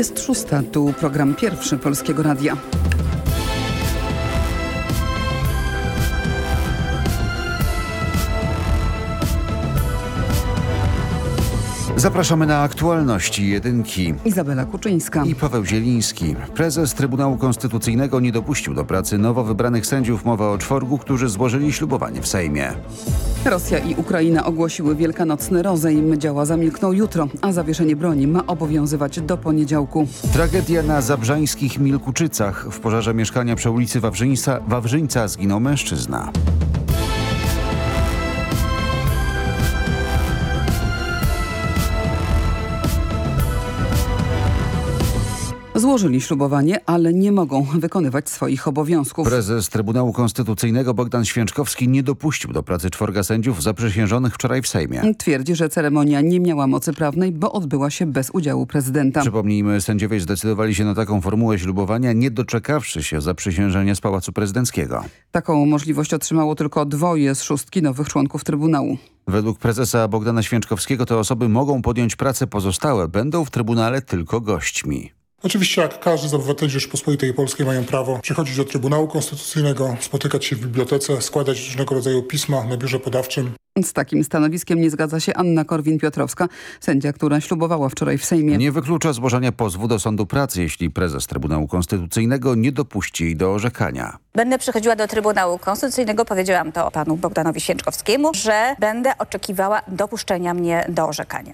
Jest szósta, tu program pierwszy Polskiego Radia. Zapraszamy na aktualności jedynki. Izabela Kuczyńska. I Paweł Zieliński. Prezes Trybunału Konstytucyjnego nie dopuścił do pracy nowo wybranych sędziów. Mowa o czworgu, którzy złożyli ślubowanie w Sejmie. Rosja i Ukraina ogłosiły wielkanocny rozejm. Działa zamilkną jutro, a zawieszenie broni ma obowiązywać do poniedziałku. Tragedia na zabrzańskich Milkuczycach. W pożarze mieszkania przy ulicy Wawrzyńca, Wawrzyńca zginął mężczyzna. Złożyli ślubowanie, ale nie mogą wykonywać swoich obowiązków. Prezes Trybunału Konstytucyjnego Bogdan Święczkowski nie dopuścił do pracy czworga sędziów zaprzysiężonych wczoraj w Sejmie. Twierdzi, że ceremonia nie miała mocy prawnej, bo odbyła się bez udziału prezydenta. Przypomnijmy, sędziowie zdecydowali się na taką formułę ślubowania, nie doczekawszy się zaprzysiężenia z Pałacu Prezydenckiego. Taką możliwość otrzymało tylko dwoje z szóstki nowych członków Trybunału. Według prezesa Bogdana Święczkowskiego te osoby mogą podjąć pracę pozostałe, będą w Trybunale tylko gośćmi. Oczywiście jak każdy z obywateli Rzeczpospolitej Polskiej mają prawo przychodzić do Trybunału Konstytucyjnego, spotykać się w bibliotece, składać różnego rodzaju pisma na biurze podawczym. Z takim stanowiskiem nie zgadza się Anna Korwin-Piotrowska, sędzia, która ślubowała wczoraj w Sejmie. Nie wyklucza złożenia pozwu do sądu pracy, jeśli prezes Trybunału Konstytucyjnego nie dopuści jej do orzekania. Będę przychodziła do Trybunału Konstytucyjnego, powiedziałam to panu Bogdanowi Święczkowskiemu, że będę oczekiwała dopuszczenia mnie do orzekania.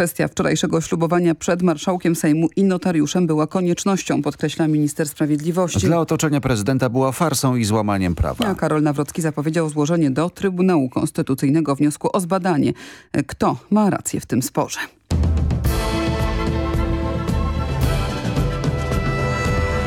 Kwestia wczorajszego ślubowania przed marszałkiem Sejmu i notariuszem była koniecznością, podkreśla minister sprawiedliwości. Dla otoczenia prezydenta była farsą i złamaniem prawa. A Karol Nawrocki zapowiedział złożenie do Trybunału Konstytucyjnego wniosku o zbadanie, kto ma rację w tym sporze.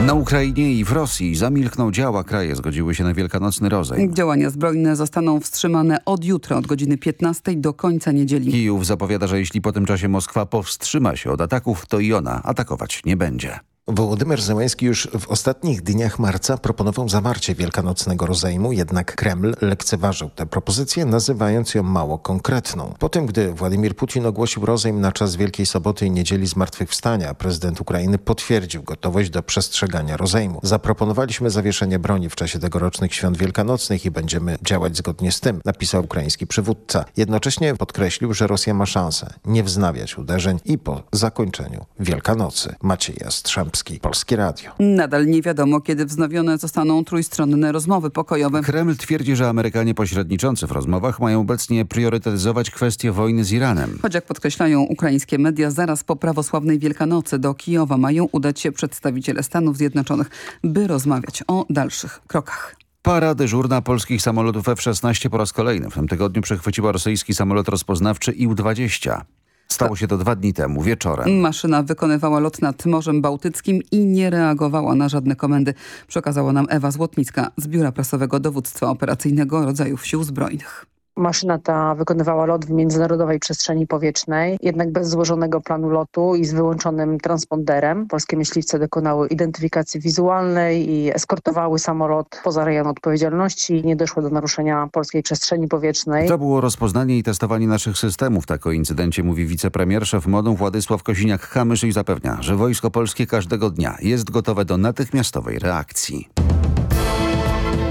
Na Ukrainie i w Rosji zamilkną działa. Kraje zgodziły się na wielkanocny rozejm. Działania zbrojne zostaną wstrzymane od jutra, od godziny 15 do końca niedzieli. Kijów zapowiada, że jeśli po tym czasie Moskwa powstrzyma się od ataków, to i ona atakować nie będzie. Wołodymyr Zełański już w ostatnich dniach marca proponował zawarcie wielkanocnego rozejmu, jednak Kreml lekceważył tę propozycję, nazywając ją mało konkretną. Po tym, gdy Władimir Putin ogłosił rozejm na czas Wielkiej Soboty i Niedzieli Zmartwychwstania, prezydent Ukrainy potwierdził gotowość do przestrzegania rozejmu. Zaproponowaliśmy zawieszenie broni w czasie tegorocznych świąt wielkanocnych i będziemy działać zgodnie z tym, napisał ukraiński przywódca. Jednocześnie podkreślił, że Rosja ma szansę nie wznawiać uderzeń i po zakończeniu Wielkanocy. Maciej Jastrzębski. Polskie Radio. Nadal nie wiadomo, kiedy wznowione zostaną trójstronne rozmowy pokojowe. Kreml twierdzi, że Amerykanie pośredniczący w rozmowach mają obecnie priorytetyzować kwestię wojny z Iranem. Choć jak podkreślają ukraińskie media, zaraz po prawosławnej Wielkanocy do Kijowa mają udać się przedstawiciele Stanów Zjednoczonych, by rozmawiać o dalszych krokach. Para dyżurna polskich samolotów F-16 po raz kolejny w tym tygodniu przechwyciła rosyjski samolot rozpoznawczy IU-20. Stało się to dwa dni temu, wieczorem. Maszyna wykonywała lot nad Morzem Bałtyckim i nie reagowała na żadne komendy. Przekazała nam Ewa Złotnicka z Biura Prasowego Dowództwa Operacyjnego Rodzajów Sił Zbrojnych. Maszyna ta wykonywała lot w międzynarodowej przestrzeni powietrznej, jednak bez złożonego planu lotu i z wyłączonym transponderem. Polskie myśliwce dokonały identyfikacji wizualnej i eskortowały samolot poza rejon odpowiedzialności. Nie doszło do naruszenia polskiej przestrzeni powietrznej. To było rozpoznanie i testowanie naszych systemów. Tak o incydencie mówi wicepremier szef MODU Władysław Kosiniak-Kamysz i zapewnia, że Wojsko Polskie każdego dnia jest gotowe do natychmiastowej reakcji.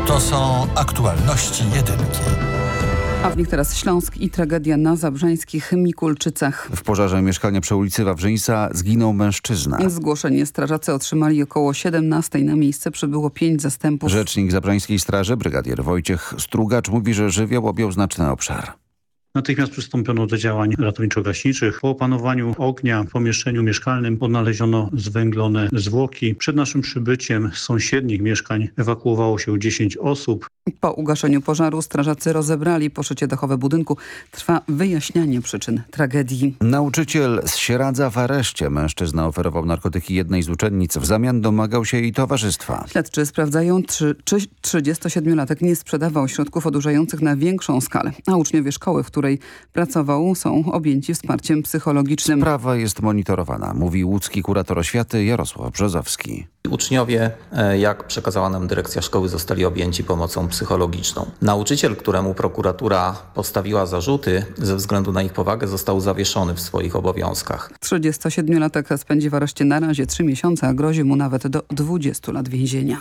To są aktualności jedynki. A w nich teraz Śląsk i tragedia na zabrzańskich Mikulczycach. W pożarze mieszkania przy ulicy Wawrzyńca zginął mężczyzna. Zgłoszenie strażacy otrzymali około 17. Na miejsce przybyło pięć zastępów. Rzecznik Zabrzańskiej Straży, brygadier Wojciech Strugacz mówi, że żywioł objął znaczny obszar. Natychmiast przystąpiono do działań ratowniczo-gaśniczych. Po opanowaniu ognia w pomieszczeniu mieszkalnym odnaleziono zwęglone zwłoki. Przed naszym przybyciem z sąsiednich mieszkań ewakuowało się 10 osób. Po ugaszeniu pożaru strażacy rozebrali poszycie dachowe budynku. Trwa wyjaśnianie przyczyn tragedii. Nauczyciel z Sieradza w areszcie. Mężczyzna oferował narkotyki jednej z uczennic. W zamian domagał się jej towarzystwa. Śledczy sprawdzają, czy, czy 37-latek nie sprzedawał środków odurzających na większą skalę. A uczniowie szkoły, w której której pracował, są objęci wsparciem psychologicznym. Sprawa jest monitorowana, mówi łódzki kurator oświaty Jarosław Brzozowski. Uczniowie, e, jak przekazała nam dyrekcja szkoły, zostali objęci pomocą psychologiczną. Nauczyciel, któremu prokuratura postawiła zarzuty ze względu na ich powagę, został zawieszony w swoich obowiązkach. 37-latek spędzi w areszcie na razie 3 miesiące, a grozi mu nawet do 20 lat więzienia.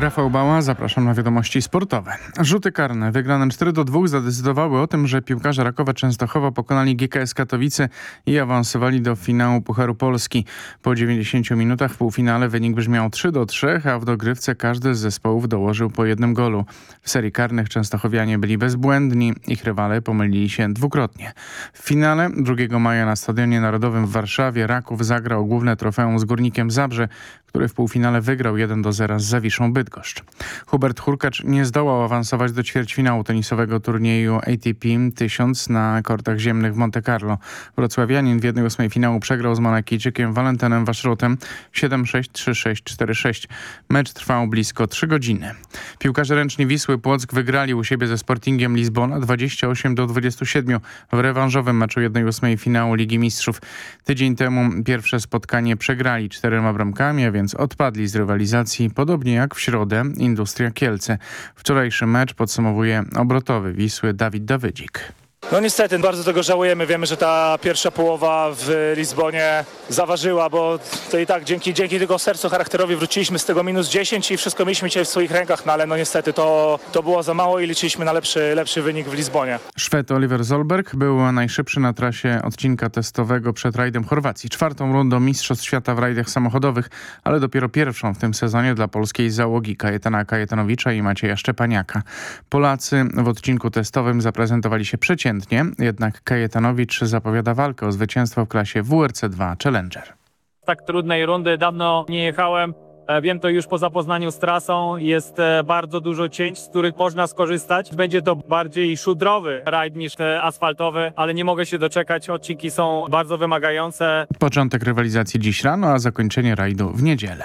Rafał Bała, zapraszam na wiadomości sportowe. Rzuty karne wygrane 4 do 2 zadecydowały o tym, że piłkarze Rakowa Częstochowa pokonali GKS Katowice i awansowali do finału Pucharu Polski. Po 90 minutach w półfinale wynik brzmiał 3 do 3, a w dogrywce każdy z zespołów dołożył po jednym golu. W serii karnych Częstochowianie byli bezbłędni, ich rywale pomylili się dwukrotnie. W finale 2 maja na Stadionie Narodowym w Warszawie Raków zagrał główne trofeum z Górnikiem Zabrze, który w półfinale wygrał 1 do 0 z Zawiszą Bydgoszcz. Hubert Hurkacz nie zdołał awansować do ćwierćfinału tenisowego turnieju ATP 1000 na kortach ziemnych w Monte Carlo. Wrocławianin w 1-8 finału przegrał z Monakijczykiem Walentynem Waszrutem 7-6, 3-6, 4-6. Mecz trwał blisko 3 godziny. Piłkarze ręczni Wisły Płock wygrali u siebie ze Sportingiem Lizbona 28 do 27 w rewanżowym meczu 1-8 finału Ligi Mistrzów. Tydzień temu pierwsze spotkanie przegrali czterema bramkami, a więc odpadli z rywalizacji, podobnie jak w środę Industria Kielce. Wczorajszy mecz podsumowuje obrotowy Wisły Dawid Dawydzik. No niestety, bardzo tego żałujemy. Wiemy, że ta pierwsza połowa w Lizbonie zaważyła, bo to i tak dzięki, dzięki tylko sercu charakterowi wróciliśmy z tego minus 10 i wszystko mieliśmy dzisiaj w swoich rękach, no ale no niestety to, to było za mało i liczyliśmy na lepszy, lepszy wynik w Lizbonie. Szwed Oliver Zolberg był najszybszy na trasie odcinka testowego przed rajdem Chorwacji. Czwartą rundą Mistrzostw Świata w rajdach samochodowych, ale dopiero pierwszą w tym sezonie dla polskiej załogi Kajetana Kajetanowicza i Macieja Szczepaniaka. Polacy w odcinku testowym zaprezentowali się przeciętnie, jednak Kajetanowicz zapowiada walkę o zwycięstwo w klasie WRC2 Challenger. Tak trudnej rundy dawno nie jechałem. E, Wiem to już po zapoznaniu z trasą. Jest e, bardzo dużo cięć, z których można skorzystać. Będzie to bardziej szudrowy rajd niż te asfaltowy, ale nie mogę się doczekać. Odcinki są bardzo wymagające. Początek rywalizacji dziś rano, a zakończenie rajdu w niedzielę.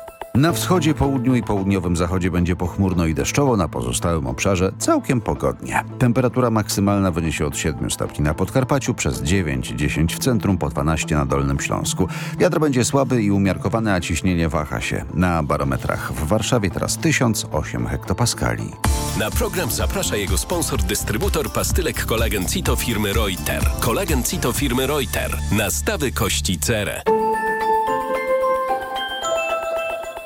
Na wschodzie, południu i południowym zachodzie będzie pochmurno i deszczowo, na pozostałym obszarze całkiem pogodnie. Temperatura maksymalna wyniesie od 7 stopni na Podkarpaciu, przez 9-10 w centrum, po 12 na Dolnym Śląsku. Wiatr będzie słaby i umiarkowany, a ciśnienie waha się. Na barometrach w Warszawie teraz 1008 hektopaskali. Na program zaprasza jego sponsor, dystrybutor pastylek kolagen Cito firmy Reuter. Kolagen Cito firmy Reuter. Nastawy kości cerę.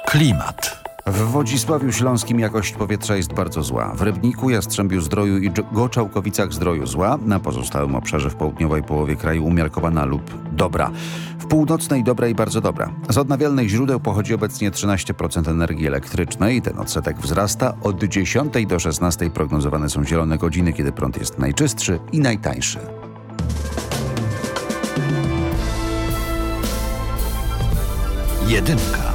Klimat. W Wodzisławiu Śląskim jakość powietrza jest bardzo zła. W Rybniku, Jastrzębiu Zdroju i Goczałkowicach Zdroju zła. Na pozostałym obszarze w południowej połowie kraju umiarkowana lub dobra. W północnej dobra i bardzo dobra. Z odnawialnych źródeł pochodzi obecnie 13% energii elektrycznej. Ten odsetek wzrasta. Od 10 do 16 prognozowane są zielone godziny, kiedy prąd jest najczystszy i najtańszy. Jedynka.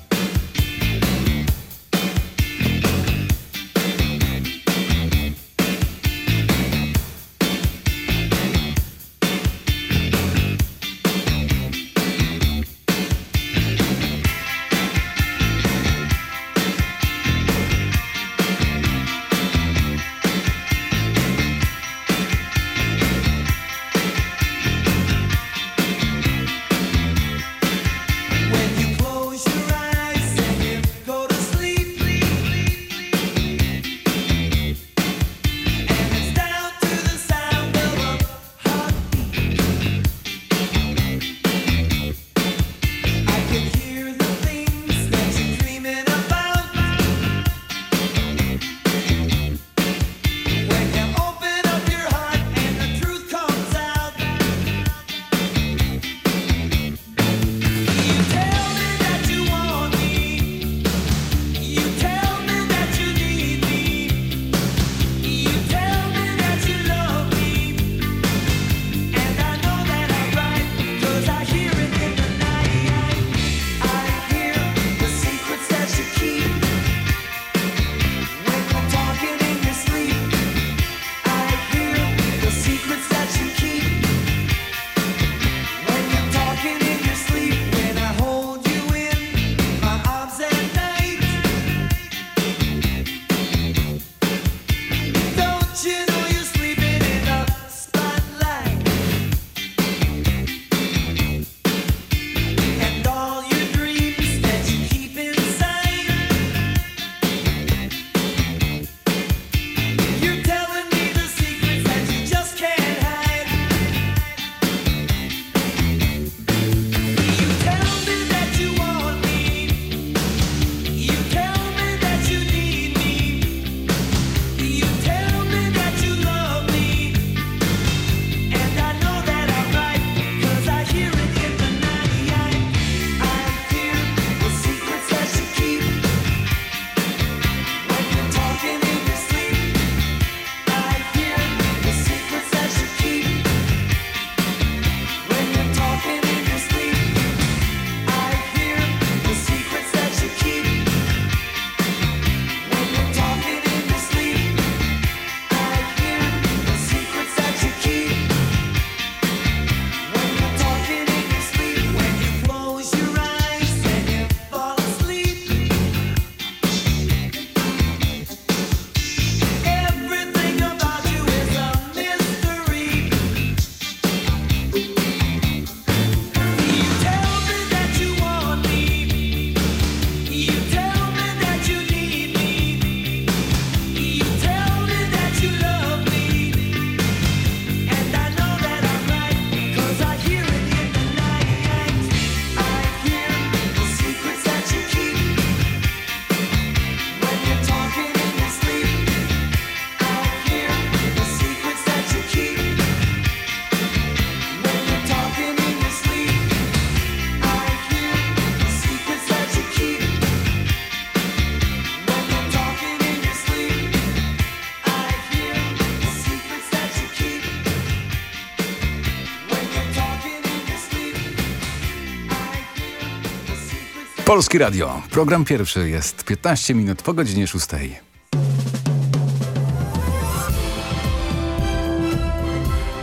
Polski Radio. Program pierwszy jest 15 minut po godzinie 6.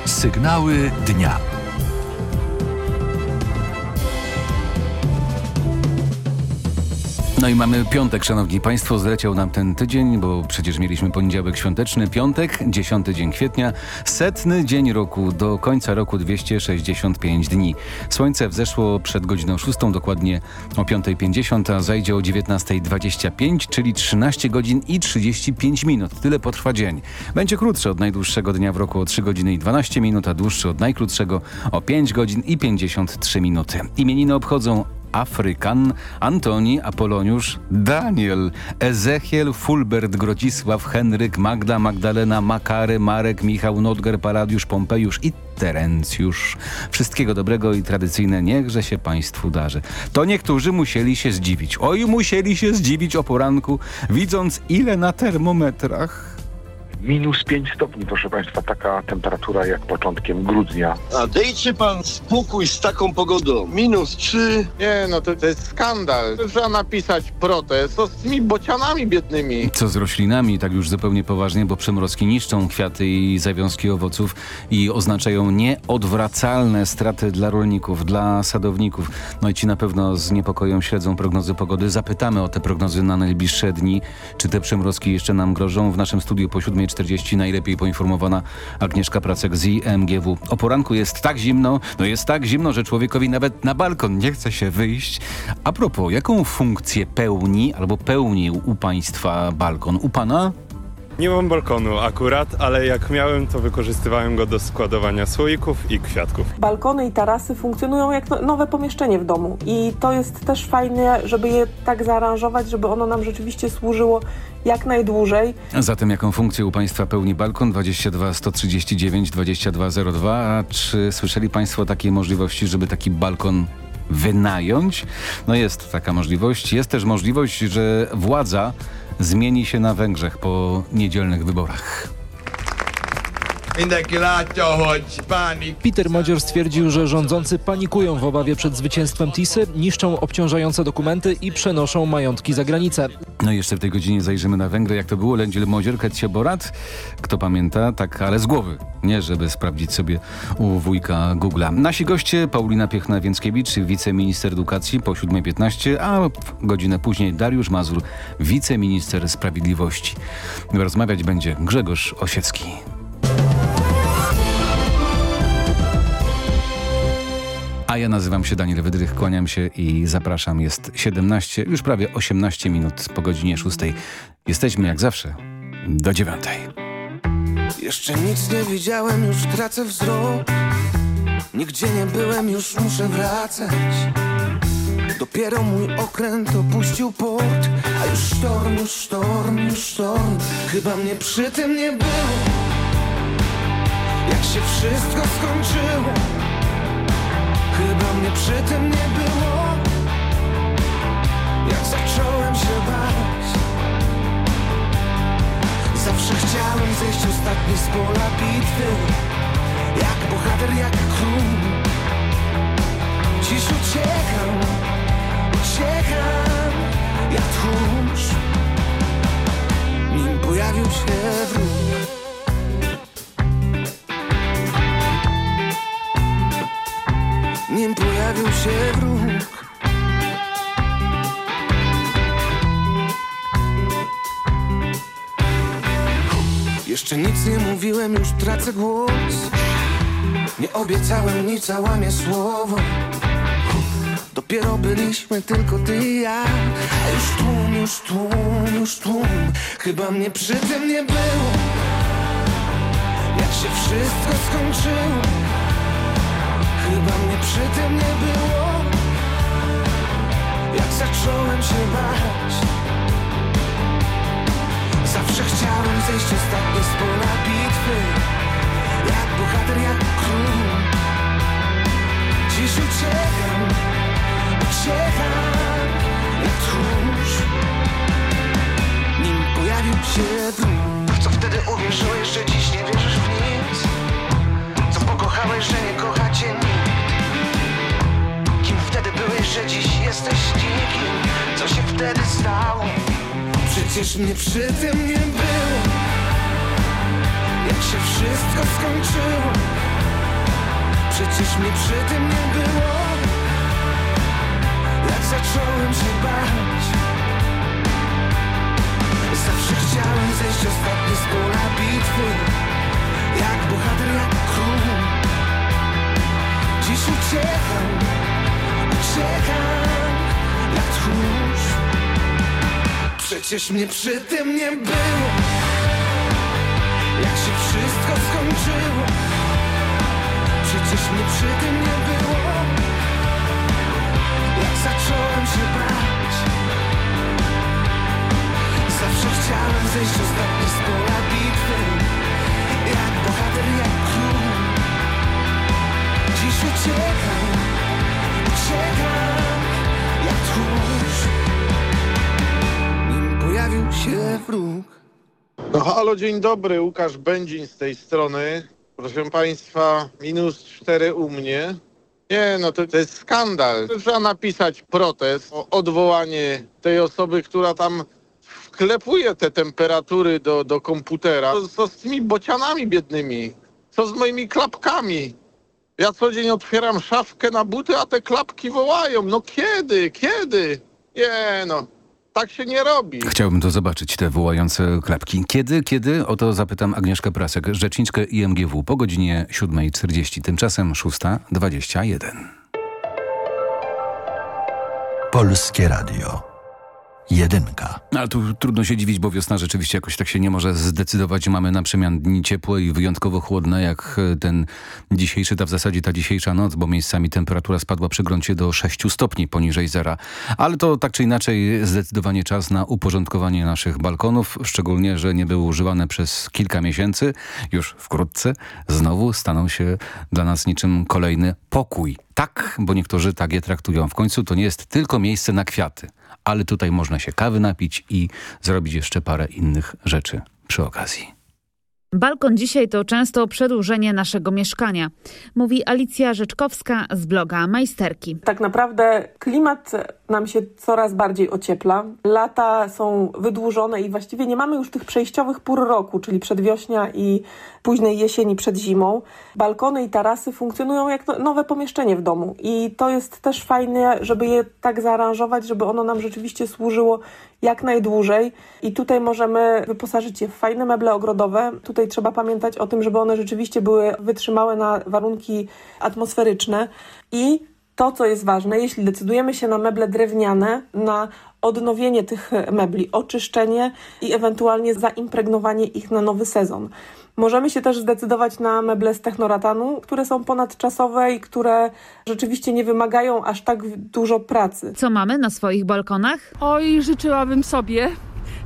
Sygnały dnia. No i mamy piątek, szanowni państwo, zleciał nam ten tydzień, bo przecież mieliśmy poniedziałek świąteczny, piątek, 10 dzień kwietnia, setny dzień roku, do końca roku 265 dni. Słońce wzeszło przed godziną 6, dokładnie o 5.50, a zajdzie o 19.25, czyli 13 godzin i 35 minut. Tyle potrwa dzień. Będzie krótszy od najdłuższego dnia w roku o 3 godziny i 12 minut, a dłuższy od najkrótszego o 5 godzin i 53 minuty. Imieniny obchodzą Afrykan, Antoni, Apoloniusz, Daniel, Ezechiel, Fulbert, Grodzisław, Henryk, Magda, Magdalena, Makary, Marek, Michał, Notger, Paladiusz, Pompejusz i Terencjusz. Wszystkiego dobrego i tradycyjne niechże się Państwu darzy. To niektórzy musieli się zdziwić. Oj, musieli się zdziwić o poranku, widząc ile na termometrach Minus 5 stopni, proszę Państwa, taka temperatura jak początkiem grudnia. A dejcie pan spokój z taką pogodą. Minus 3. Nie, no to, to jest skandal. Trzeba napisać protest. Co z tymi bocianami biednymi? Co z roślinami, tak już zupełnie poważnie, bo przymrozki niszczą kwiaty i zawiązki owoców i oznaczają nieodwracalne straty dla rolników, dla sadowników. No i ci na pewno z niepokojem śledzą prognozy pogody. Zapytamy o te prognozy na najbliższe dni. Czy te przymrozki jeszcze nam grożą? W naszym studiu po 7.40 najlepiej poinformowana Agnieszka Pracek z IMGW. O poranku jest tak zimno, no jest tak zimno, że człowiekowi nawet na balkon nie chce się wyjść. A propos, jaką funkcję pełni albo pełnił u państwa balkon? U pana? Nie mam balkonu akurat, ale jak miałem, to wykorzystywałem go do składowania słoików i kwiatków. Balkony i tarasy funkcjonują jak no- nowe pomieszczenie w domu i to jest też fajne, żeby je tak zaaranżować, żeby ono nam rzeczywiście służyło jak najdłużej. Zatem jaką funkcję u Państwa pełni balkon 22 139 2202? A czy słyszeli Państwo o takiej możliwości, żeby taki balkon wynająć? No jest taka możliwość. Jest też możliwość, że władza zmieni się na Węgrzech po niedzielnych wyborach. Peter Modzior stwierdził, że rządzący panikują w obawie przed zwycięstwem Tisy, niszczą obciążające dokumenty i przenoszą majątki za granicę. No i jeszcze w tej godzinie zajrzymy na Węgry. Jak to było? Lędziel Modzior, Ketsie Borat? Kto pamięta? Tak, ale z głowy. Nie, żeby sprawdzić sobie u wujka Google'a. Nasi goście Paulina Piechna-Więckiewicz, wiceminister edukacji po 7.15, a godzinę później Dariusz Mazur, wiceminister sprawiedliwości. Rozmawiać będzie Grzegorz Osiecki. A ja nazywam się Daniel Wydrych, kłaniam się i zapraszam. Jest 17, już prawie 18 minut po godzinie 6. Jesteśmy jak zawsze do 9. Jeszcze nic nie widziałem, już tracę wzrok Nigdzie nie byłem, już muszę wracać Dopiero mój okręt opuścił port A już sztorm, już sztorm, już sztorm Chyba mnie przy tym nie było Jak się wszystko skończyło mnie przy tym nie było. Jak zacząłem się bać. Zawsze chciałem zejść ostatni z pola bitwy. Jak bohater, jak król. Dziś uciekam, uciekam Jak tchórz. Nim pojawił się wróg się wróg. Jeszcze nic nie mówiłem, już tracę głos. Nie obiecałem nic, a łamię słowo. Dopiero byliśmy tylko ty i ja. A już tłum, już tłum, już tłum. Chyba mnie przy tym nie było. Jak się wszystko skończyło Chyba mnie przy tym nie było. Jak zacząłem się bać. Zawsze chciałem zejść ostatni z pola bitwy. Jak bohater, jak król. Dziś uciekam, uciekam Jak tchórz. Nim pojawił się wróg. W co wtedy uwierzyłeś, że dziś nie wierzysz w nic? Co pokochałeś, że nie kocha byłeś, że dziś jesteś nikim Przecież mnie przy tym nie było. Jak się wszystko skończyło? Przecież mnie przy tym nie było. Jak zacząłem się bać? Zawsze chciałem zejść ostatni z pola bitwy. Jak bohater, jak król. Dziś uciekam, uciekam jak tchórz. Przecież mnie przy tym nie było. Jak się wszystko skończyło? Przecież mnie przy tym nie było. Jak zacząłem się bać? Zawsze chciałem zejść ostatni z pola bitwy. Jak bohater, jak król Dziś uciekam, się wróg No halo, dzień dobry, Łukasz Będzin z tej strony. Proszę Państwa, minus 4 u mnie. Nie, no to, to jest skandal. Trzeba napisać protest o odwołanie tej osoby, która tam wklepuje te temperatury do, do komputera. Co, co z tymi bocianami biednymi? Co z moimi klapkami? Ja co dzień otwieram szafkę na buty, a te klapki wołają. No kiedy? Kiedy? Nie no, tak się nie robi. Chciałbym to zobaczyć, te wołające klapki. Kiedy? Kiedy? O to zapytam Agnieszkę Prasek, rzeczniczkę IMGW po godzinie 7.40, tymczasem 6.21. Polskie Radio. Jedynka. Ale tu trudno się dziwić, bo wiosna rzeczywiście jakoś tak się nie może zdecydować. Mamy na przemian dni ciepłe i wyjątkowo chłodne, jak ten dzisiejszy, ta w zasadzie ta dzisiejsza noc, bo miejscami temperatura spadła przy gruncie do 6 stopni poniżej zera. Ale to tak czy inaczej zdecydowanie czas na uporządkowanie naszych balkonów, szczególnie, że nie były używane przez kilka miesięcy. Już wkrótce znowu staną się dla nas niczym kolejny pokój. Tak, bo niektórzy tak je traktują. W końcu to nie jest tylko miejsce na kwiaty, ale tutaj można się kawy napić i zrobić jeszcze parę innych rzeczy przy okazji. Balkon dzisiaj to często przedłużenie naszego mieszkania, mówi Alicja Rzeczkowska z bloga Majsterki. Tak naprawdę klimat nam się coraz bardziej ociepla. Lata są wydłużone i właściwie nie mamy już tych przejściowych pór roku, czyli przedwiośnia i późnej jesieni przed zimą. Balkony i tarasy funkcjonują jak no, nowe pomieszczenie w domu i to jest też fajne, żeby je tak zaaranżować, żeby ono nam rzeczywiście służyło jak najdłużej i tutaj możemy wyposażyć je w fajne meble ogrodowe. Tutaj trzeba pamiętać o tym, żeby one rzeczywiście były wytrzymałe na warunki atmosferyczne i to, co jest ważne, jeśli decydujemy się na meble drewniane, na odnowienie tych mebli, oczyszczenie i ewentualnie zaimpregnowanie ich na nowy sezon. Możemy się też zdecydować na meble z technoratanu, które są ponadczasowe i które rzeczywiście nie wymagają aż tak dużo pracy. Co mamy na swoich balkonach? Oj, życzyłabym sobie,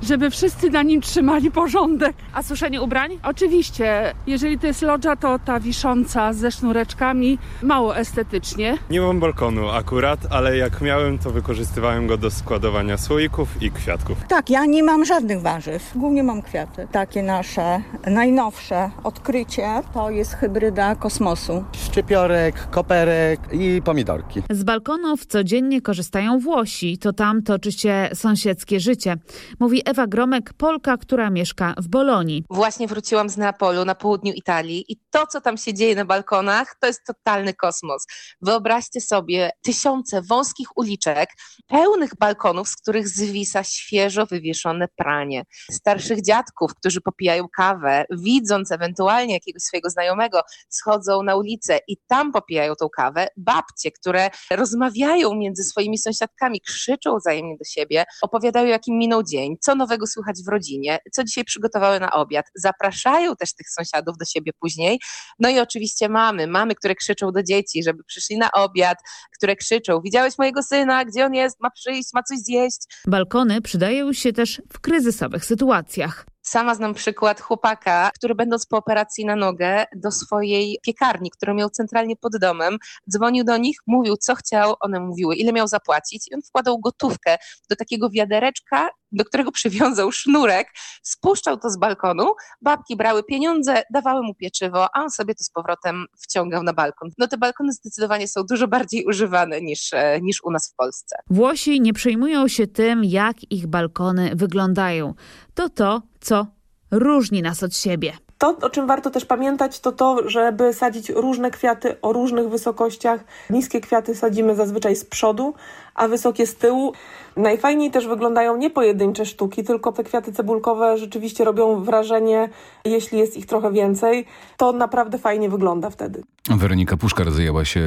żeby wszyscy na nim trzymali porządek. A suszenie ubrań? Oczywiście, jeżeli to jest lodża, to ta wisząca ze sznureczkami mało estetycznie. Nie mam balkonu akurat, ale jak miałem, to wykorzystywałem go do składowania słoików i kwiatków. Tak, ja nie mam żadnych warzyw, głównie mam kwiaty. Takie nasze najnowsze odkrycie to jest hybryda kosmosu. Szczypiorek, koperek i pomidorki. Z balkonów codziennie korzystają Włosi, to tam toczy się sąsiedzkie życie. Mówi Ewa Gromek, Polka, która mieszka w Bolonii. Właśnie wróciłam z Neapolu na południu Italii i to, co tam się dzieje na balkonach, to jest totalny kosmos. Wyobraźcie sobie tysiące wąskich uliczek, pełnych balkonów, z których zwisa świeżo wywieszone pranie. Starszych dziadków, którzy popijają kawę, widząc ewentualnie jakiegoś swojego znajomego, schodzą na ulicę i tam popijają tą kawę. Babcie, które rozmawiają między swoimi sąsiadkami, krzyczą wzajemnie do siebie, opowiadają, jakim minął dzień, co nowego słychać w rodzinie, co dzisiaj przygotowały na obiad. Zapraszają też tych sąsiadów do siebie później. No i oczywiście mamy, mamy, które krzyczą do dzieci, żeby przyszli na obiad, które krzyczą, widziałeś mojego syna, gdzie on jest, ma przyjść, ma coś zjeść. Balkony przydają się też w kryzysowych sytuacjach. Sama znam przykład chłopaka, który będąc po operacji na nogę do swojej piekarni, którą miał centralnie pod domem, dzwonił do nich, mówił co chciał, one mówiły ile miał zapłacić i on wkładał gotówkę do takiego wiadereczka, do którego przywiązał sznurek, spuszczał to z balkonu, babki brały pieniądze, dawały mu pieczywo, a on sobie to z powrotem wciągał na balkon. No te balkony zdecydowanie są dużo bardziej używane niż, e, niż u nas w Polsce. Włosi nie przejmują się tym, jak ich balkony wyglądają. To to, co różni nas od siebie. To, o czym warto też pamiętać, to to, żeby sadzić różne kwiaty o różnych wysokościach. Niskie kwiaty sadzimy zazwyczaj z przodu, a wysokie z tyłu. Najfajniej też wyglądają nie pojedyncze sztuki, tylko te kwiaty cebulkowe rzeczywiście robią wrażenie, jeśli jest ich trochę więcej. To naprawdę fajnie wygląda wtedy. Weronika Puszkar zajęła się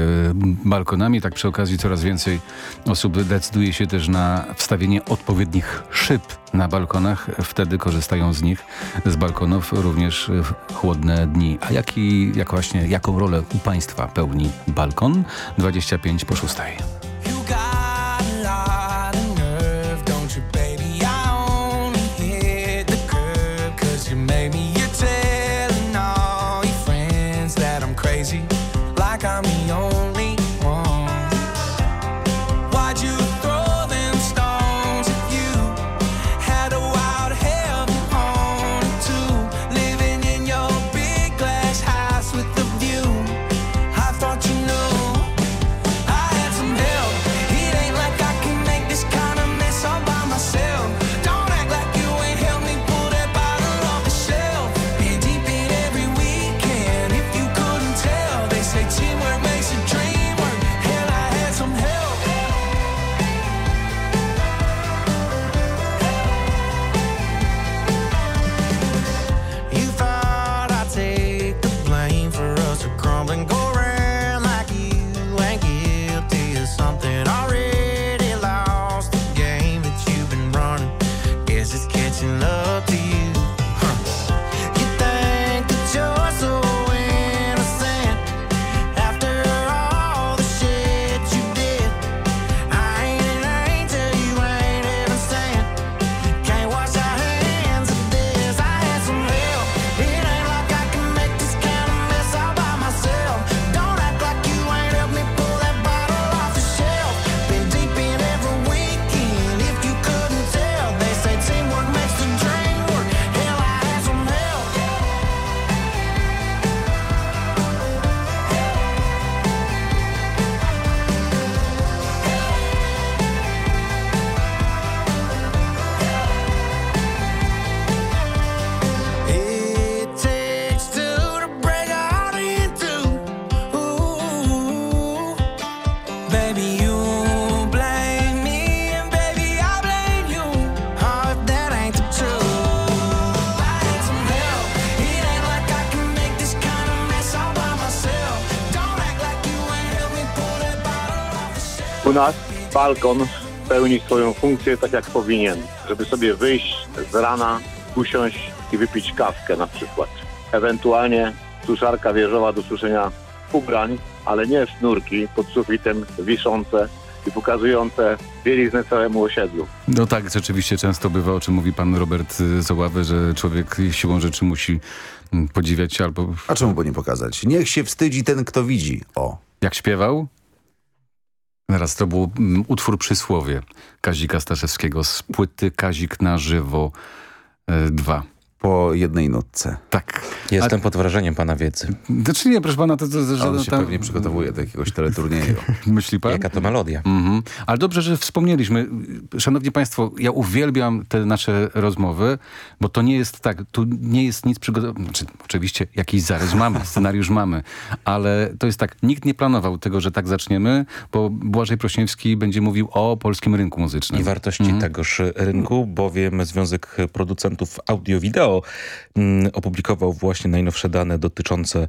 balkonami. Tak przy okazji coraz więcej osób decyduje się też na wstawienie odpowiednich szyb na balkonach. Wtedy korzystają z nich, z balkonów również w chłodne dni. A jaki, jak właśnie, jaką rolę u Państwa pełni balkon? 25 po 6. balkon pełni swoją funkcję tak jak powinien, żeby sobie wyjść z rana, usiąść i wypić kawkę na przykład. Ewentualnie suszarka wieżowa do suszenia ubrań, ale nie sznurki pod sufitem wiszące i pokazujące bieliznę całemu osiedlu. No tak, rzeczywiście często bywa, o czym mówi pan Robert z Oławy, że człowiek siłą rzeczy musi mm, podziwiać albo... A czemu by nie pokazać? Niech się wstydzi ten, kto widzi. O. Jak śpiewał? Teraz to był mm, utwór Przysłowie Kazika Staszewskiego z płyty Kazik na żywo 2. Po jednej nutce. Tak. Jestem A... pod wrażeniem pana wiedzy. Znaczy nie, proszę pana, to... to, to że, On się tam... pewnie przygotowuje do jakiegoś teleturnieju. Myśli pan? Jaka to melodia. Mhm. Ale dobrze, że wspomnieliśmy. Szanowni państwo, ja uwielbiam te nasze rozmowy, bo to nie jest tak, tu nie jest nic przygotowane. Znaczy, oczywiście jakiś zarys mamy, scenariusz mamy, ale to jest tak, nikt nie planował tego, że tak zaczniemy, bo Błażej Prośniewski będzie mówił o polskim rynku muzycznym. I wartości mhm. tegoż rynku, bowiem Związek Producentów Audio-Wideo opublikował właśnie najnowsze dane dotyczące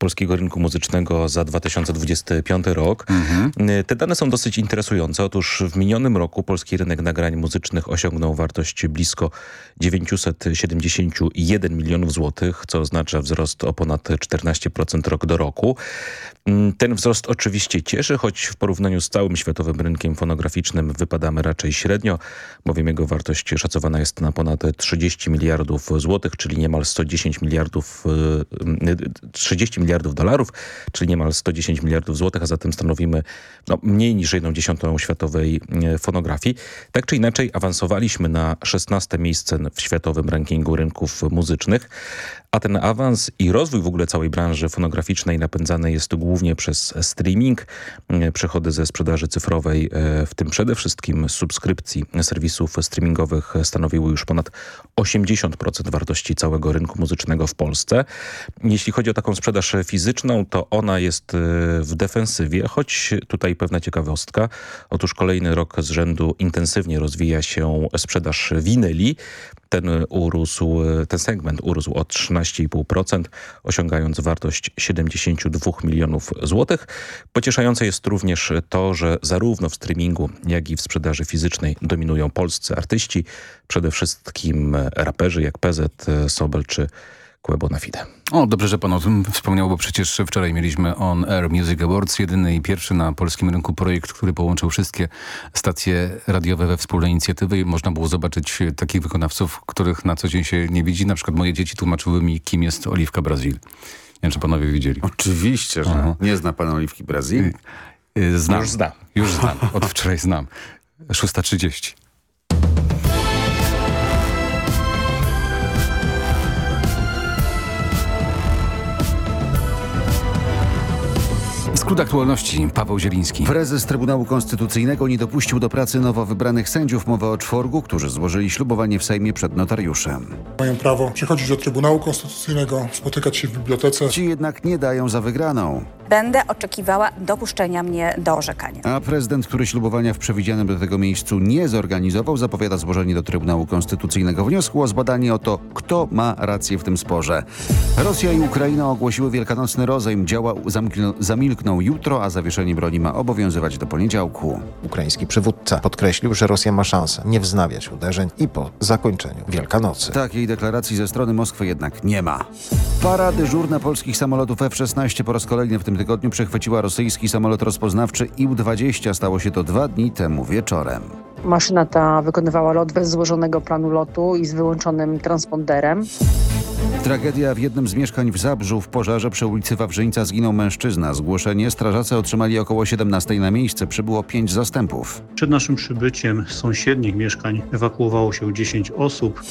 polskiego rynku muzycznego za 2025 rok. Mhm. Te dane są dosyć interesujące. Otóż w minionym roku polski rynek nagrań muzycznych osiągnął wartość blisko 971 milionów złotych, co oznacza wzrost o ponad 14% rok do roku. Ten wzrost oczywiście cieszy, choć w porównaniu z całym światowym rynkiem fonograficznym wypadamy raczej średnio, bowiem jego wartość szacowana jest na ponad 30 miliardów złotych, czyli niemal 110 miliardów, 30 miliardów dolarów, czyli niemal 110 miliardów złotych, a zatem stanowimy no, mniej niż jedną dziesiątą światowej fonografii. Tak czy inaczej awansowaliśmy na 16 miejsce w światowym rankingu rynków muzycznych, a ten awans i rozwój w ogóle całej branży fonograficznej napędzany jest głównie przez streaming. Przychody ze sprzedaży cyfrowej, w tym przede wszystkim subskrypcji serwisów streamingowych stanowiły już ponad 80% wartości całego rynku muzycznego w Polsce. Jeśli chodzi o taką sprzedaż fizyczną, to ona jest w defensywie, choć tutaj pewna ciekawostka. Otóż kolejny rok z rzędu intensywnie rozwija się sprzedaż winyli. Ten urósł, ten segment urósł o 13,5%, osiągając wartość 72 milionów złotych. Pocieszające jest również to, że zarówno w streamingu, jak i w sprzedaży fizycznej dominują polscy artyści, przede wszystkim raperzy jak PZ, Sobel czy Quebo na Fide. O, dobrze, że pan o tym wspomniał, bo przecież wczoraj mieliśmy On Air Music Awards, jedyny i pierwszy na polskim rynku projekt, który połączył wszystkie stacje radiowe we wspólnej inicjatywy i można było zobaczyć takich wykonawców, których na co dzień się nie widzi. Na przykład moje dzieci tłumaczyły mi, kim jest Oliwka Brazil. Nie wiem, czy panowie widzieli. Oczywiście, że Aha. nie zna pan Oliwki Brazil? Znam. Już znam. Już znam. Od wczoraj znam. 6.30. Skrót aktualności. Paweł Zieliński. Prezes Trybunału Konstytucyjnego nie dopuścił do pracy nowo wybranych sędziów. Mowa o czworgu, którzy złożyli ślubowanie w Sejmie przed notariuszem. Mają prawo przychodzić do Trybunału Konstytucyjnego, spotykać się w bibliotece. Ci jednak nie dają za wygraną. Będę oczekiwała dopuszczenia mnie do orzekania. A prezydent, który ślubowania w przewidzianym do tego miejscu nie zorganizował, zapowiada złożenie do Trybunału Konstytucyjnego wniosku o zbadanie o to, kto ma rację w tym sporze. Rosja i Ukraina ogłosiły wielkanocny rozejm. Działa zamilkną jutro, a zawieszenie broni ma obowiązywać do poniedziałku. Ukraiński przywódca podkreślił, że Rosja ma szansę nie wznawiać uderzeń i po zakończeniu Wielkanocy. Takiej deklaracji ze strony Moskwy jednak nie ma. Para dyżurna polskich samolotów F-16 po raz kolejny w tym tygodniu przechwyciła rosyjski samolot rozpoznawczy IL-20. Stało się to dwa dni temu wieczorem. Maszyna ta wykonywała lot bez złożonego planu lotu i z wyłączonym transponderem. Tragedia w jednym z mieszkań w Zabrzu. W pożarze przy ulicy Wawrzyńca zginął mężczyzna. Zgłoszenie strażacy otrzymali około 17 na miejsce. Przybyło pięć zastępów. Przed naszym przybyciem z sąsiednich mieszkań ewakuowało się 10 osób.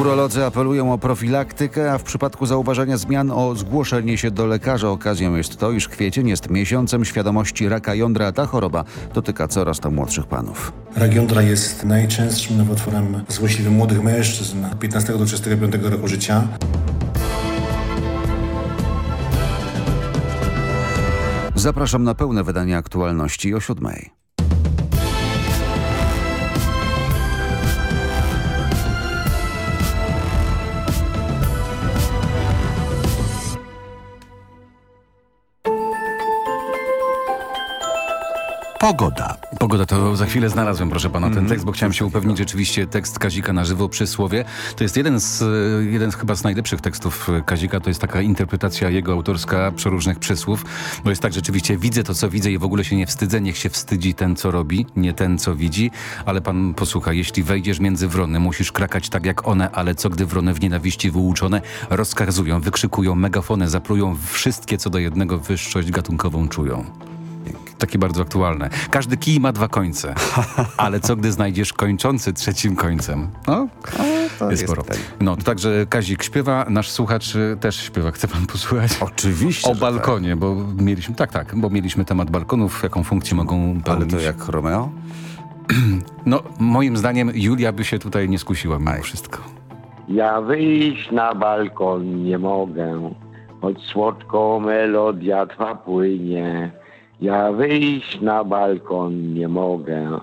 Urolodzy apelują o profilaktykę, a w przypadku zauważania zmian o zgłoszenie się do lekarza. Okazją jest to, iż kwiecień jest miesiącem świadomości raka jądra, a ta choroba dotyka coraz to młodszych panów. Rak jądra jest najczęstszym nowotworem złośliwym młodych mężczyzn 15 do 35 roku życia. Zapraszam na pełne wydanie aktualności o siódmej. Pogoda. Pogoda to za chwilę znalazłem, proszę pana, ten Mhm. tekst, bo chciałem się upewnić rzeczywiście tekst Kazika na żywo przy słowie. To jest jeden z, e, jeden z chyba z najlepszych tekstów e, Kazika, to jest taka interpretacja jego autorska przeróżnych przysłów. Bo jest tak, rzeczywiście widzę to, co widzę i w ogóle się nie wstydzę, niech się wstydzi ten, co robi, nie ten, co widzi. Ale pan posłucha, jeśli wejdziesz między wrony, musisz krakać tak jak one, ale co gdy wrony w nienawiści wyuczone rozkazują, wykrzykują, megafony zaplują, wszystkie co do jednego wyższość gatunkową czują. Takie bardzo aktualne. Każdy kij ma dwa końce, ale co gdy znajdziesz kończący trzecim końcem? No, to jest jest sporo. tak. No, to także Kazik śpiewa, nasz słuchacz też śpiewa. Chce pan posłuchać? Oczywiście, O że balkonie, bo mieliśmy, tak, tak, bo mieliśmy temat balkonów, jaką funkcję mogą pełnić. Ale to jak Romeo? No, moim zdaniem Julia by się tutaj nie skusiła mimo wszystko. Ja wyjść na balkon nie mogę, choć słodko melodia twa płynie. Ja wyjść na balkon nie mogę,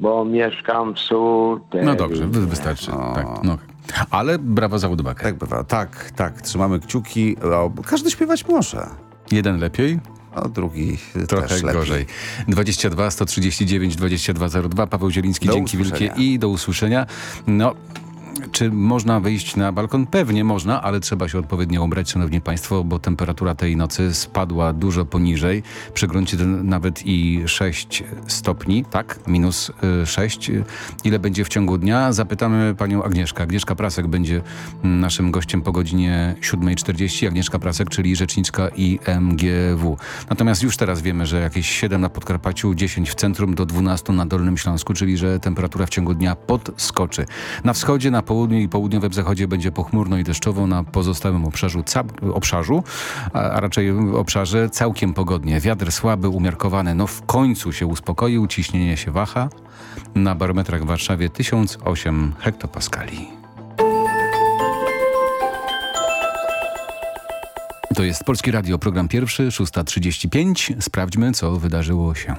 bo mieszkam w suterunie. No dobrze, wy, wystarczy. Tak, no. Ale brawa za Woodbaka. Tak bywa, tak, tak. Trzymamy kciuki. O, każdy śpiewać może. Jeden lepiej, a drugi trochę też lepiej. gorzej. 22 139 2202 Paweł Zieliński, Do dzięki usłyszenia. wielkie i do usłyszenia. No, czy można wyjść na balkon? Pewnie można, ale trzeba się odpowiednio ubrać, szanowni państwo, bo temperatura tej nocy spadła dużo poniżej. Przy gruncie nawet i 6 stopni, tak? Minus y, 6. Ile będzie w ciągu dnia? Zapytamy panią Agnieszkę. Agnieszka Prasek będzie mm, naszym gościem po godzinie 7.40. Agnieszka Prasek, czyli rzeczniczka IMGW. Natomiast już teraz wiemy, że jakieś 7 na Podkarpaciu, 10 w centrum do 12 na Dolnym Śląsku, czyli że temperatura w ciągu dnia podskoczy. Na wschodzie, na południu i południowym zachodzie będzie pochmurno i deszczowo, na pozostałym obszarzu, obszarzu a, raczej obszarze całkiem pogodnie. Wiatr słaby, umiarkowany, no w końcu się uspokoił, ciśnienie się waha. Na barometrach w Warszawie 1008 hektopaskali. To jest Polskie Radio, program pierwszy, 6.35. Sprawdźmy, co wydarzyło się.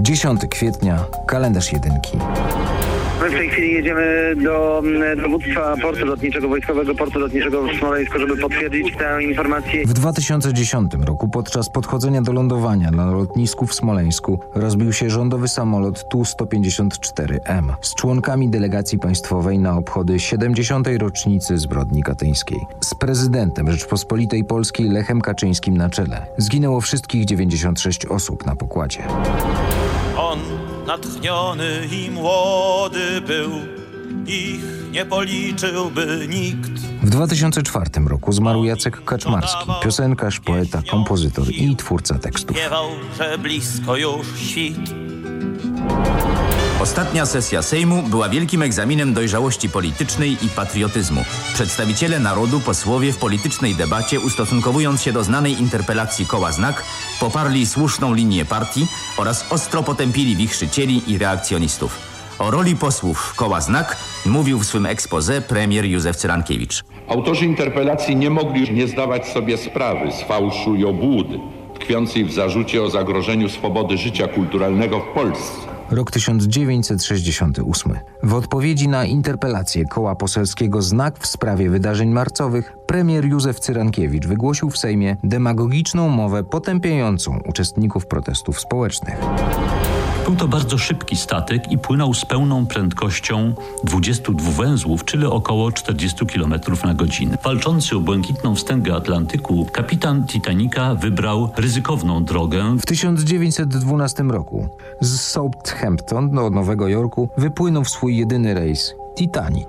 10 kwietnia, kalendarz jedynki. My w tej chwili jedziemy do mm, dowództwa portu lotniczego, wojskowego portu lotniczego w Smoleńsku, żeby potwierdzić tę informację. W 2010 roku podczas podchodzenia do lądowania na lotnisku w Smoleńsku rozbił się rządowy samolot Tu-154M z członkami delegacji państwowej na obchody 70. rocznicy zbrodni katyńskiej. Z prezydentem Rzeczpospolitej Polskiej Lechem Kaczyńskim na czele. Zginęło wszystkich 96 osób na pokładzie. On natchniony i młody był, ich nie policzyłby nikt. W 2004 roku zmarł Jacek Kaczmarski, piosenkarz, poeta, kompozytor i twórca tekstów. Śpiewał, że blisko już świt. Ostatnia sesja Sejmu była wielkim egzaminem dojrzałości politycznej i patriotyzmu. Przedstawiciele narodu, posłowie w politycznej debacie, ustosunkowując się do znanej interpelacji koła znak, poparli słuszną linię partii oraz ostro potępili wichrzycieli i reakcjonistów. O roli posłów koła znak mówił w swym ekspoze premier Józef Cyrankiewicz. Autorzy interpelacji nie mogli nie zdawać sobie sprawy z fałszu i obłudy tkwiącej w zarzucie o zagrożeniu swobody życia kulturalnego w Polsce. Rok 1968. W odpowiedzi na interpelację koła poselskiego Znak w sprawie wydarzeń marcowych premier Józef Cyrankiewicz wygłosił w Sejmie demagogiczną mowę potępiającą uczestników protestów społecznych. Był to bardzo szybki statek i płynął z pełną prędkością 22 węzłów, czyli około 40 km na godzinę. Walczący o błękitną wstęgę Atlantyku, kapitan Titanica wybrał ryzykowną drogę. W 1912 roku z Southampton do Nowego Jorku wypłynął w swój jedyny rejs Titanic.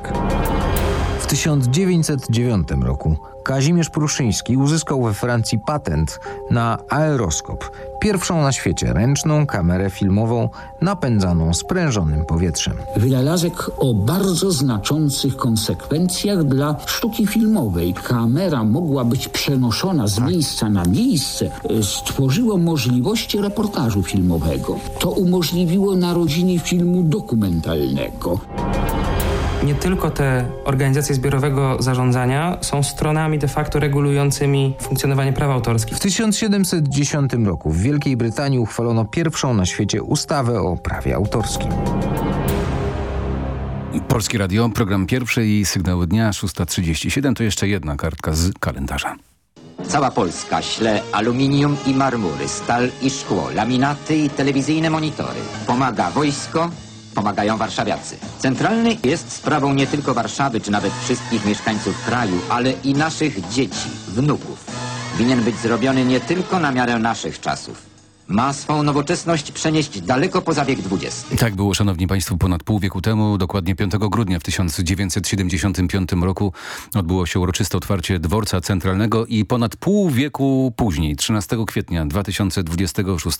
W 1909 roku Kazimierz Pruszyński uzyskał we Francji patent na aeroskop, pierwszą na świecie ręczną kamerę filmową napędzaną sprężonym powietrzem. Wynalazek o bardzo znaczących konsekwencjach dla sztuki filmowej. Kamera mogła być przenoszona z miejsca na miejsce, stworzyło możliwości reportażu filmowego. To umożliwiło narodziny filmu dokumentalnego. Nie tylko te organizacje zbiorowego zarządzania są stronami de facto regulującymi funkcjonowanie praw autorskich. W 1710 roku w Wielkiej Brytanii uchwalono pierwszą na świecie ustawę o prawie autorskim. Polskie Radio, program pierwszy i sygnały dnia 6.37 to jeszcze jedna kartka z kalendarza. Cała Polska śle aluminium i marmury, stal i szkło, laminaty i telewizyjne monitory. Pomaga wojsko, pomagają warszawiacy. Centralny jest sprawą nie tylko Warszawy, czy nawet wszystkich mieszkańców kraju, ale i naszych dzieci, wnuków. Winien być zrobiony nie tylko na miarę naszych czasów. Ma swą nowoczesność przenieść daleko poza wiek XX. Tak było, szanowni państwo, ponad pół wieku temu, dokładnie 5 grudnia w 1975 roku odbyło się uroczyste otwarcie dworca centralnego i ponad pół wieku później, 13 kwietnia 2026,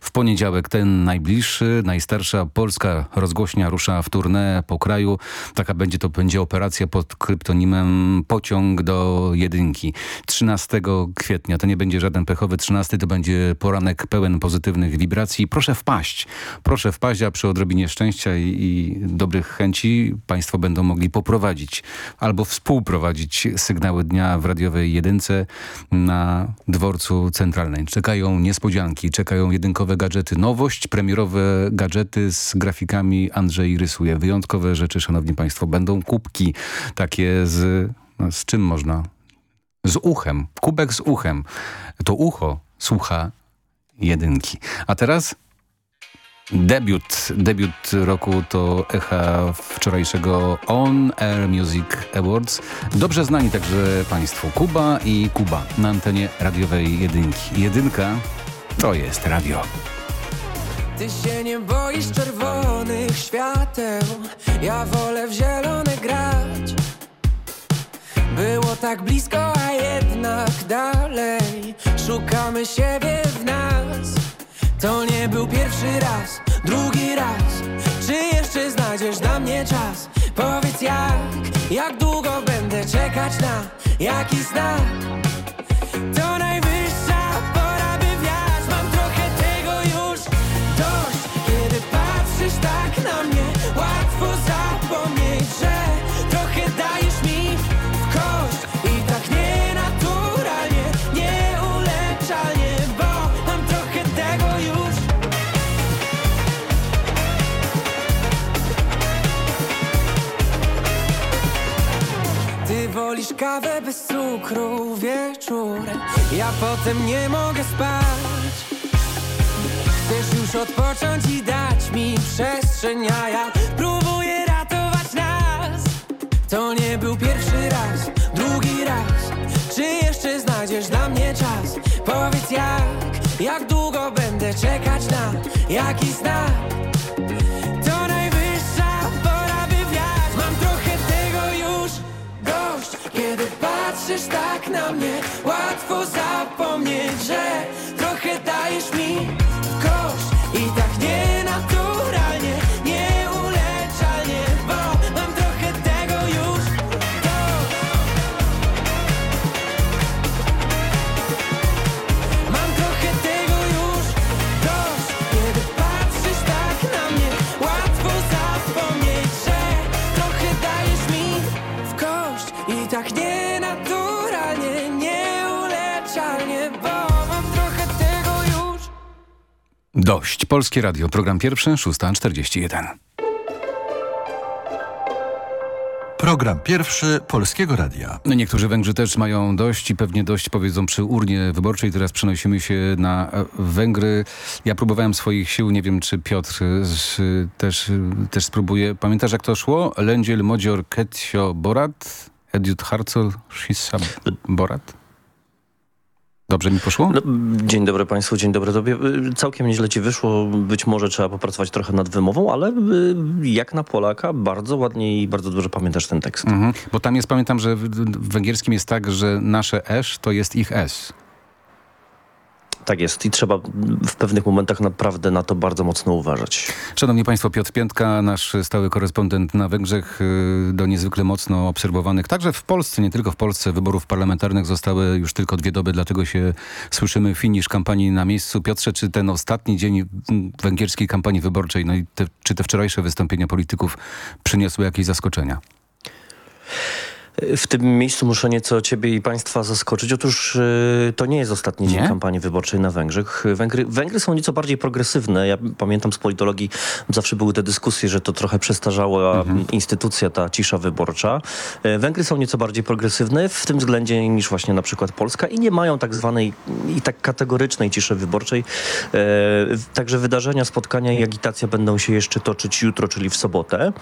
w poniedziałek ten najbliższy, najstarsza polska rozgłośnia rusza w tournée po kraju. Taka będzie to będzie operacja pod kryptonimem Pociąg do Jedynki. 13 kwietnia, to nie będzie żaden pechowy 13, to będzie poranek pełen pozytywnych wibracji. Proszę wpaść, proszę wpaść, a przy odrobinie szczęścia i, i dobrych chęci Państwo będą mogli poprowadzić albo współprowadzić sygnały dnia w radiowej jedynce na dworcu centralnej. Czekają niespodzianki, czekają jedynkowe gadżety. Nowość, premierowe gadżety z grafikami Andrzej rysuje. Wyjątkowe rzeczy, szanowni państwo, będą kubki takie z... No, z czym można? Z uchem. Kubek z uchem. To ucho słucha jedynki. A teraz Debiut, debiut roku to echa wczorajszego On Air Music Awards. Dobrze znani także Państwu Kuba i Kuba na antenie radiowej jedynki. Jedynka to jest radio. Ty się nie boisz czerwonych świateł, ja wolę w zielone grać. Było tak blisko, a jednak dalej szukamy siebie w nas. To nie był pierwszy raz, drugi raz Czy jeszcze znajdziesz dla mnie czas? Powiedz jak, jak długo będę czekać na jakiś znak To najwyższa kawę bez cukru wieczorem Ja potem nie mogę spać. Chcesz już odpocząć i dać mi przestrzeń A ja próbuję ratować nas. To nie był pierwszy raz, drugi raz. Czy jeszcze znajdziesz dla mnie czas? Powiedz jak, jak długo będę czekać na jakiś znak Kiedy patrzysz tak na mnie Łatwo zapomnieć, że trochę dajesz mi nieuleczalnie Bo mam trochę tego już Dość. Polskie Radio. Program pierwszy, 6.41. Program pierwszy Polskiego Radia. No niektórzy Węgrzy też mają dość i pewnie dość powiedzą przy urnie wyborczej. Teraz przenosimy się na e, Węgry. Ja próbowałem swoich sił, nie wiem czy Piotr e, z, też, e, też spróbuje. Pamiętasz jak to szło? Lędziel, Modzior, Ketsio, Borat, Ediut Harcol, Shissa, Borat? Dobrze mi poszło? No, dzień dobry Państwu, dzień dobry Tobie. Całkiem nieźle Ci wyszło. Być może trzeba popracować trochę nad wymową, ale y, jak na Polaka bardzo ładnie i bardzo dobrze pamiętasz ten tekst. Mhm. Bo tam jest, pamiętam, że w, węgierskim jest tak, że nasze esz to jest ich s. Tak jest i trzeba w pewnych momentach naprawdę na to bardzo mocno uważać. Szanowni Państwo, Piotr Piętka, nasz stały korespondent na Węgrzech, y, do niezwykle mocno obserwowanych, także w Polsce, nie tylko w Polsce, wyborów parlamentarnych zostały już tylko dwie doby, dlatego się słyszymy finisz kampanii na miejscu. Piotrze, czy ten ostatni dzień mm, węgierskiej kampanii wyborczej, no i te, czy te wczorajsze wystąpienia polityków przyniosły jakieś zaskoczenia? W tym miejscu muszę nieco ciebie i państwa zaskoczyć. Otóż y, to nie jest ostatni dzień Nie? kampanii wyborczej na Węgrzech. Węgry, Węgry są nieco bardziej progresywne. Ja pamiętam z politologii zawsze były te dyskusje, że to trochę przestarzała instytucja, ta cisza wyborcza. E, Węgry są nieco bardziej progresywne w tym względzie niż właśnie na przykład Polska i nie mają tak zwanej i tak kategorycznej ciszy wyborczej. E, Także wydarzenia, spotkania i agitacja będą się jeszcze toczyć jutro, czyli w sobotę.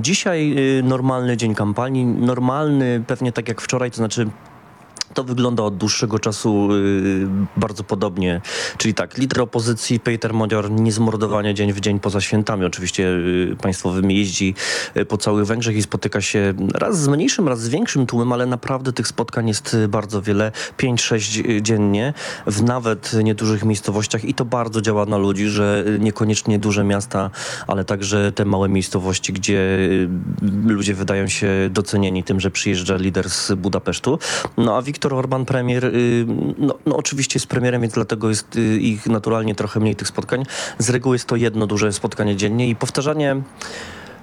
Dzisiaj y, normalny dzień kampanii, normalny pewnie tak jak wczoraj, to znaczy to wygląda od dłuższego czasu y, bardzo podobnie. Czyli tak, lider opozycji Peter Modior niezmordowanie dzień w dzień poza świętami. Oczywiście y, państwowym jeździ y, po całych Węgrzech i spotyka się raz z mniejszym, raz z większym tłumem, ale naprawdę tych spotkań jest y, bardzo wiele. 5-6 dziennie w nawet niedużych miejscowościach i to bardzo działa na ludzi, że y, niekoniecznie duże miasta, ale także te małe miejscowości, gdzie y, ludzie wydają się docenieni tym, że przyjeżdża lider z Budapesztu. No a Viktor Viktor Orban, premier, y, no, no oczywiście jest premierem, więc dlatego jest y, ich naturalnie trochę mniej tych spotkań. Z reguły jest to jedno duże spotkanie dziennie i powtarzanie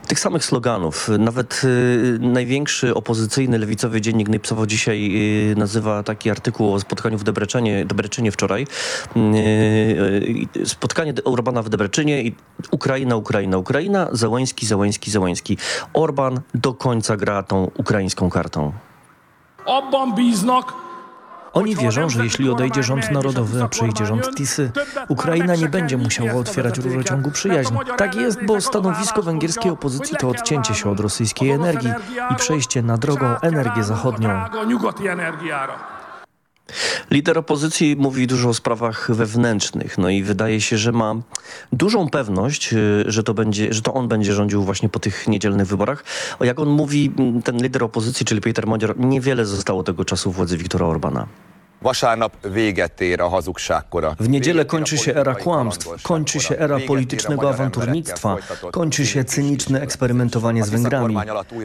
tych samych sloganów. Nawet y, największy opozycyjny lewicowy dziennik Nypsowo dzisiaj y, nazywa taki artykuł o spotkaniu w Debrecenie, Debreczynie wczoraj. Y, y, spotkanie Orbana w Debreczynie i Ukraina, Ukraina, Ukraina, Załański, Załański, Załański. Orban do końca gra tą ukraińską kartą. Abban bíznak, Oni wierzą, że jeśli odejdzie rząd narodowy, a przyjdzie rząd Tisy, Ukraina nie będzie musiała otwierać rurociągu przyjaźń. Tak jest, bo stanowisko węgierskiej opozycji to odcięcie się od rosyjskiej energii i przejście na drogą energię zachodnią. Lider opozycji mówi dużo o sprawach wewnętrznych, no i wydaje się, że ma dużą pewność, y, że to, będzie, że to on będzie rządził właśnie po tych niedzielnych wyborach. Jak on mówi, ten lider opozycji, czyli Peter Modzior, niewiele zostało tego czasu władzy Viktora Orbana. W niedzielę kończy się era kłamstw, kończy się era politycznego awanturnictwa, kończy się cyniczne eksperymentowanie z Węgrami.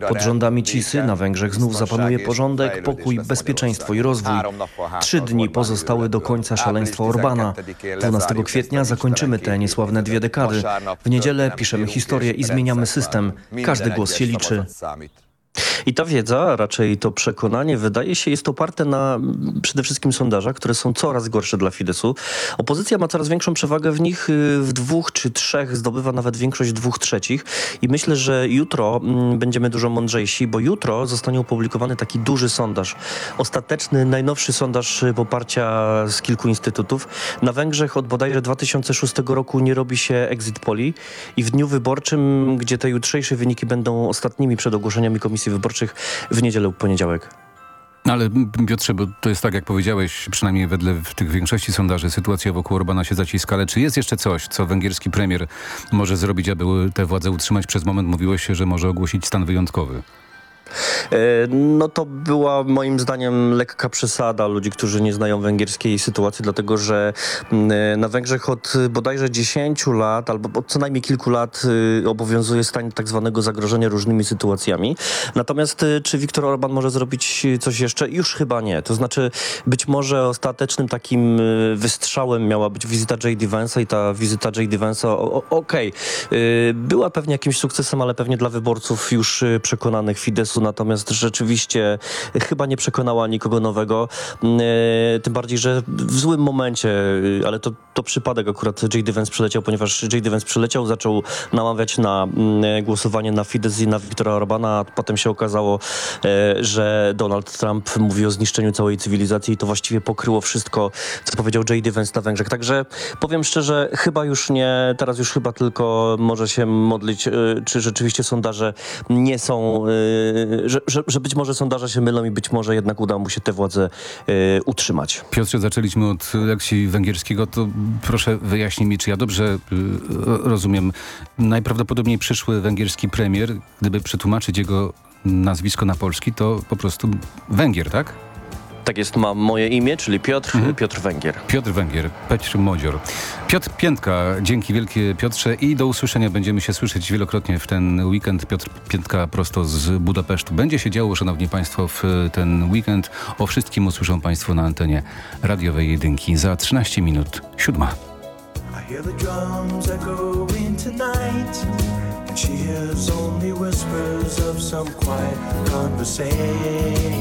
Pod rządami Cisy na Węgrzech znów zapanuje porządek, pokój, bezpieczeństwo i rozwój. Trzy dni pozostały do końca szaleństwa Orbana. 12 kwietnia zakończymy te niesławne dwie dekady. W niedzielę piszemy historię i zmieniamy system. Każdy głos się liczy. I ta wiedza, raczej to przekonanie, wydaje się, jest oparte na mm, przede wszystkim sondażach, które są coraz gorsze dla Fidesu. Opozycja ma coraz większą przewagę w nich, y, w dwóch czy trzech, zdobywa nawet większość dwóch trzecich. I myślę, że jutro mm, będziemy dużo mądrzejsi, bo jutro zostanie opublikowany taki duży sondaż. Ostateczny, najnowszy sondaż y, poparcia z kilku instytutów. Na Węgrzech od bodajże 2006 roku nie robi się exit poli i w dniu wyborczym, gdzie te jutrzejsze wyniki będą ostatnimi przed ogłoszeniami komisji wyborczych w niedzielę lub poniedziałek. Ale m, Piotrze, bo to jest tak, jak powiedziałeś, przynajmniej wedle w tych większości sondaży, sytuacja wokół Orbana się zaciska, ale czy jest jeszcze coś, co węgierski premier może zrobić, aby tę władzę utrzymać? Przez moment mówiło się, że może ogłosić stan wyjątkowy. E, No to była moim zdaniem lekka przesada ludzi, którzy nie znają węgierskiej sytuacji, dlatego że mm, e, na Węgrzech od bodajże 10 lat albo od co najmniej kilku lat y, obowiązuje stan tak zwanego zagrożenia różnymi sytuacjami. Natomiast y, czy Viktor Orban może zrobić coś jeszcze? Już chyba nie. To znaczy być może ostatecznym takim y, wystrzałem miała być wizyta J.D. Vance'a i ta wizyta J.D. Vance'a, okej, y, była pewnie jakimś sukcesem, ale pewnie dla wyborców już przekonanych Fidesu, natomiast rzeczywiście chyba nie przekonała nikogo nowego, y, tym bardziej, że w złym momencie, y, ale to, to przypadek akurat J.D. Vance przyleciał, ponieważ J.D. Vance przyleciał, zaczął namawiać na mm, głosowanie na Fidesz i na Viktora Orbana, a potem się okazało, e, że Donald Trump mówi o zniszczeniu całej cywilizacji i to właściwie pokryło wszystko, co powiedział J.D. Vance na Węgrzech. Także powiem szczerze, chyba już nie, teraz już chyba tylko może się modlić, e, czy rzeczywiście sondaże nie są, e, że, że, że być może sondaże się mylą i być może jednak uda mu się tę władzę e, utrzymać. Piotrze, zaczęliśmy od lekcji węgierskiego, to proszę wyjaśnij mi, czy ja dobrze y, rozumiem. Najprawdopodobniej przyszły węgierski premier, gdyby przetłumaczyć jego nazwisko na polski, to po prostu Węgier, tak? Tak jest, ma moje imię, czyli Piotr, Piotr Węgier. Piotr Węgier, Petr Modzior. Piotr Piętka, dzięki wielkie Piotrze i do usłyszenia. Będziemy się słyszeć wielokrotnie w ten weekend. Piotr Piętka prosto z Budapesztu. Będzie się działo, szanowni państwo, w ten weekend. O wszystkim usłyszą państwo na antenie radiowej jedynki za 13 minut. Siódma. I hear the drums echoing tonight, and she hears only whispers of some quiet conversation.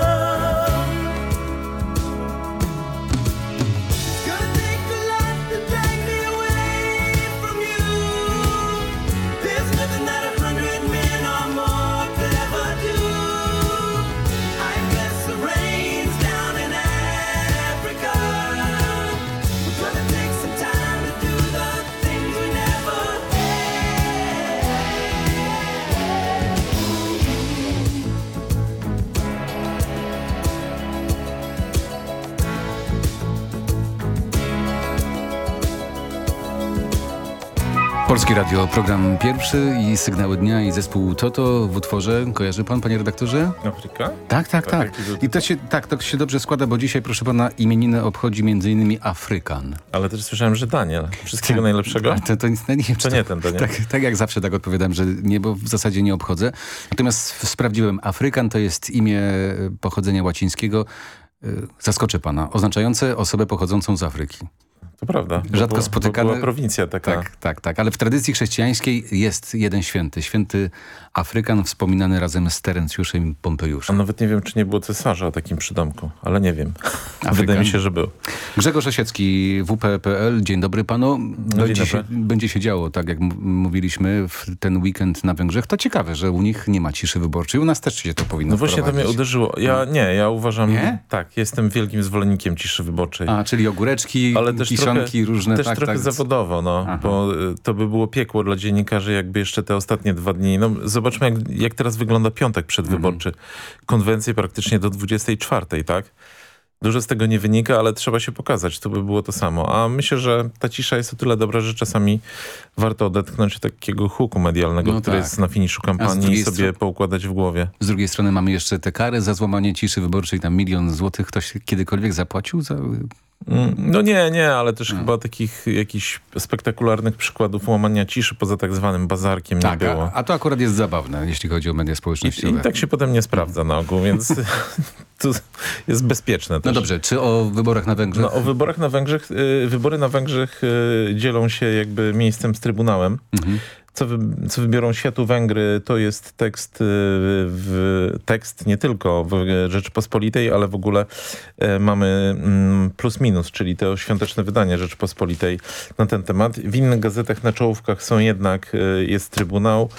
Polskie Radio, program pierwszy i sygnały dnia i zespół Toto w utworze. Kojarzy pan, panie redaktorze? Afryka? Tak, tak, tak. I to się, tak, to się dobrze składa, bo dzisiaj, proszę pana, imieniny obchodzi innymi Afrykan. Ale też słyszałem, że Daniel. Wszystkiego najlepszego? To, to, nic- nie, wiem, czy To nie ten, to nie. Tak, tak jak zawsze tak odpowiadam, że nie, bo w zasadzie nie obchodzę. Natomiast sprawdziłem, Afrykan to jest imię e, pochodzenia łacińskiego, e, zaskoczę pana, oznaczające osobę pochodzącą z Afryki. To prawda. bo Rzadko była- spotykane. Bo była prowincja taka. Tak, tak, tak. Ale w tradycji chrześcijańskiej jest jeden święty. Święty Afrykan wspominany razem z Terencjuszem i A Pompejuszem. nawet nie wiem, czy nie było cesarza o takim przydomku, ale nie wiem. Afrykan? Wydaje mi się, że był. Grzegorz Osiecki, WP.pl. Dzień dobry panu. Będzie, się, dobry. będzie się działo, tak jak mówiliśmy, w ten weekend na Węgrzech. To ciekawe, że u nich nie ma ciszy wyborczej. U nas też się to powinno No właśnie to mnie uderzyło. Ja nie, ja uważam... Nie? Tak, jestem wielkim zwolennikiem ciszy wyborczej. A, czyli ogóreczki, ale też kiszonki trochę, różne. Też tak, trochę tak. zawodowo, no, Aha. bo y, to by było piekło dla dziennikarzy, jakby jeszcze te ostatnie dwa dni. No, zobaczmy, jak, jak teraz wygląda piątek przedwyborczy. Mhm. Konwencje praktycznie do 24, tak? Dużo z tego nie wynika, ale trzeba się pokazać. To by było to samo. A myślę, że ta cisza jest o tyle dobra, że czasami warto odetchnąć od takiego huku medialnego, No który tak. jest na finiszu kampanii i sobie poukładać w głowie. Z drugiej strony mamy jeszcze te kary za złamanie ciszy wyborczej, tam milion złotych. Ktoś kiedykolwiek zapłacił za... No nie, nie, ale też chyba takich jakichś spektakularnych przykładów łamania ciszy poza tak zwanym bazarkiem nie Tak, było. a, a to akurat jest zabawne, jeśli chodzi o media I, społecznościowe. I tak się potem nie sprawdza na ogół, więc to jest bezpieczne też. No dobrze, czy o wyborach na Węgrzech? No, o wyborach na Węgrzech, y, wybory na Węgrzech y, dzielą się jakby miejscem z Trybunałem. Mhm. Co, wy, co wybiorą światu Węgry, to jest tekst, y, w, tekst nie tylko w Rzeczypospolitej, ale w ogóle e, mamy mm, plus minus, czyli to świąteczne wydanie Rzeczypospolitej na ten temat. W innych gazetach na czołówkach są jednak, e, jest Trybunał,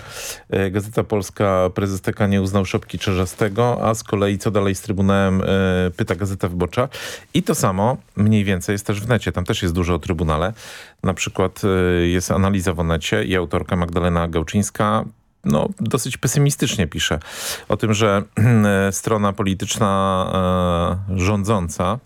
Gazeta Polska, prezes TK nie uznał szopki Czerzastego, a z kolei co dalej z Trybunałem pyta Gazeta Wyborcza. I to samo mniej więcej jest też w necie, tam też jest dużo o Trybunale. Na przykład e, jest analiza w Onecie i autorka Magdalena Gałczyńska no, dosyć pesymistycznie pisze o tym, że e, strona polityczna e, rządząca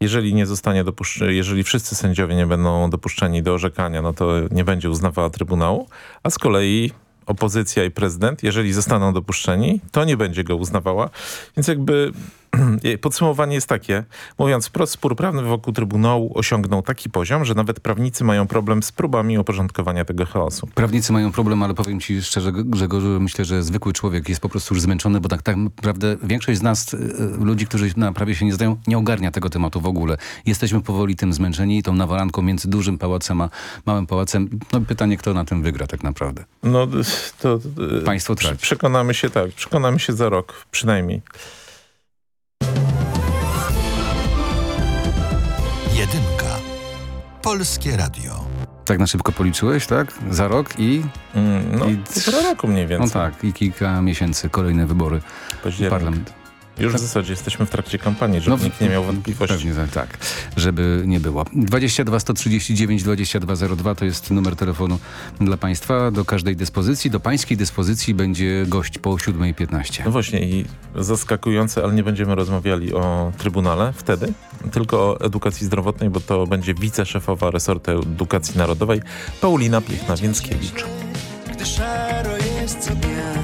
jeżeli nie zostanie dopuszczony, jeżeli wszyscy sędziowie nie będą dopuszczeni do orzekania, no to nie będzie uznawała Trybunału, a z kolei opozycja i prezydent, jeżeli zostaną dopuszczeni, to nie będzie go uznawała. Więc jakby podsumowanie jest takie, mówiąc wprost, spór prawny wokół Trybunału osiągnął taki poziom, że nawet prawnicy mają problem z próbami uporządkowania tego chaosu. Prawnicy mają problem, ale powiem ci szczerze, Grzegorzu, że myślę, że zwykły człowiek jest po prostu już zmęczony, bo tak, tak naprawdę większość z nas, y, ludzi, którzy na prawie się nie zdają, nie ogarnia tego tematu w ogóle. Jesteśmy powoli tym zmęczeni, tą nawalanką między dużym pałacem a małym pałacem. No pytanie, kto na tym wygra tak naprawdę. No to... to Państwo traci. Przekonamy się tak, przekonamy się za rok przynajmniej. Polskie Radio. Tak na szybko policzyłeś, tak? Za rok i... no, i półtora roku mniej więcej. No tak, i kilka miesięcy, kolejne wybory. Październik. Parlament. Już w zasadzie jesteśmy w trakcie kampanii, żeby No, nikt nie miał wątpliwości. Pewnie tak, tak, żeby nie było. 22 139 2202 to jest numer telefonu dla Państwa do każdej dyspozycji. Do Pańskiej dyspozycji będzie gość po 7.15. No właśnie i zaskakujące, ale nie będziemy rozmawiali o Trybunale wtedy, tylko o edukacji zdrowotnej, bo to będzie wiceszefowa resortu edukacji narodowej Paulina Piechna-Więckiewicz. Gdy szaro jest co dnia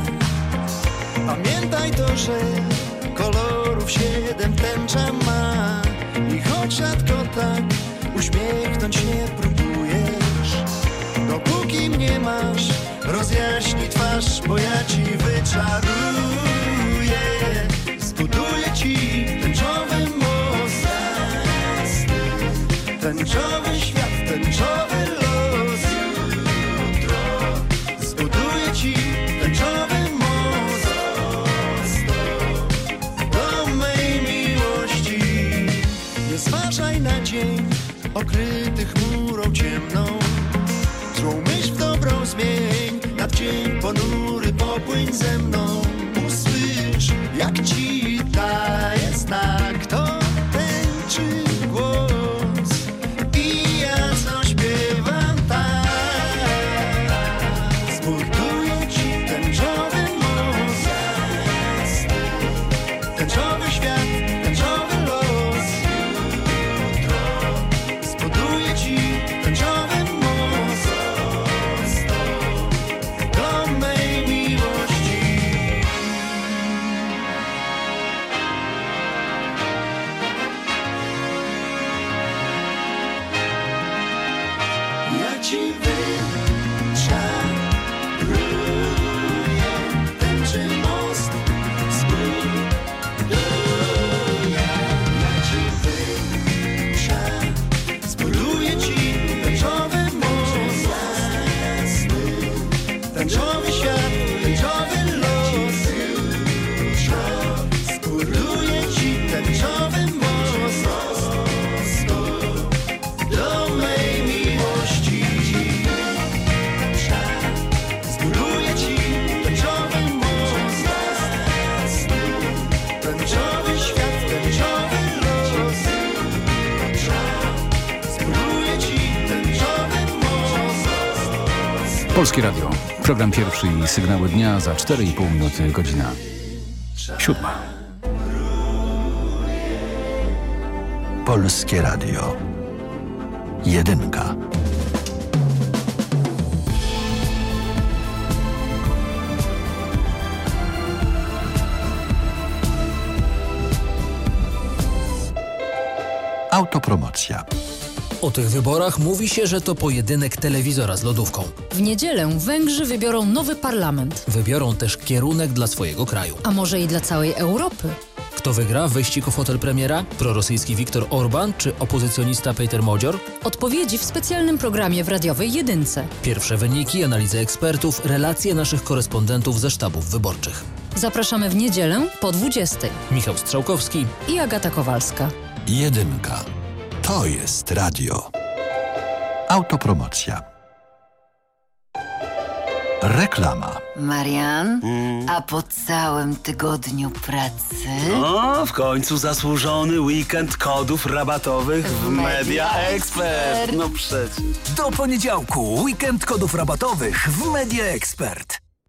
Pamiętaj to, że bo ja ci wyczaruję. Zbuduję ci tęczowy most. Tęczowy świat, tęczowy los. Jutro zbuduję ci tęczowy most. Do mej miłości Nie zważaj na dzień okryty chmurą ciemną. Złą myśl w dobrą zmień Nad dzień popłyń ze mną. Usłysz jak ci I sygnały dnia za 4,5 minuty godzina siódma. Polskie Radio. Jedynka. Autopromocja. O tych wyborach mówi się, że to pojedynek telewizora z lodówką. W niedzielę Węgrzy wybiorą nowy parlament. Wybiorą też kierunek dla swojego kraju. A może i dla całej Europy? Kto wygra wyścig o fotel premiera? Prorosyjski Viktor Orban czy opozycjonista Peter Modzior? Odpowiedzi w specjalnym programie w radiowej Jedynce. Pierwsze wyniki, analizy ekspertów, relacje naszych korespondentów ze sztabów wyborczych. Zapraszamy w niedzielę po 20. Michał Strzałkowski i Agata Kowalska. Jedynka. To jest radio. Autopromocja. Reklama. Marian, a po całym tygodniu pracy... O, w końcu zasłużony weekend kodów rabatowych w Media Expert. No przecież. Do poniedziałku weekend kodów rabatowych w Media Expert.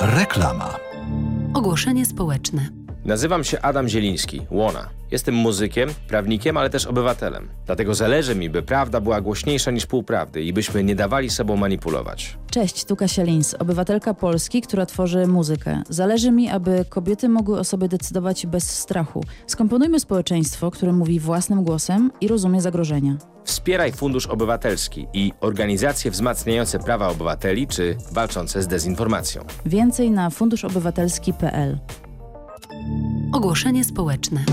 Reklama. Ogłoszenie społeczne. Nazywam się Adam Zieliński, Łona. Jestem muzykiem, prawnikiem, ale też obywatelem. Dlatego zależy mi, by prawda była głośniejsza niż półprawdy i byśmy nie dawali sobą manipulować. Cześć, tu Kasia Lins, obywatelka Polski, która tworzy muzykę. Zależy mi, aby kobiety mogły o sobie decydować bez strachu. Skomponujmy społeczeństwo, które mówi własnym głosem i rozumie zagrożenia. Wspieraj Fundusz Obywatelski i organizacje wzmacniające prawa obywateli czy walczące z dezinformacją. Więcej na funduszobywatelski.pl Ogłoszenie społeczne.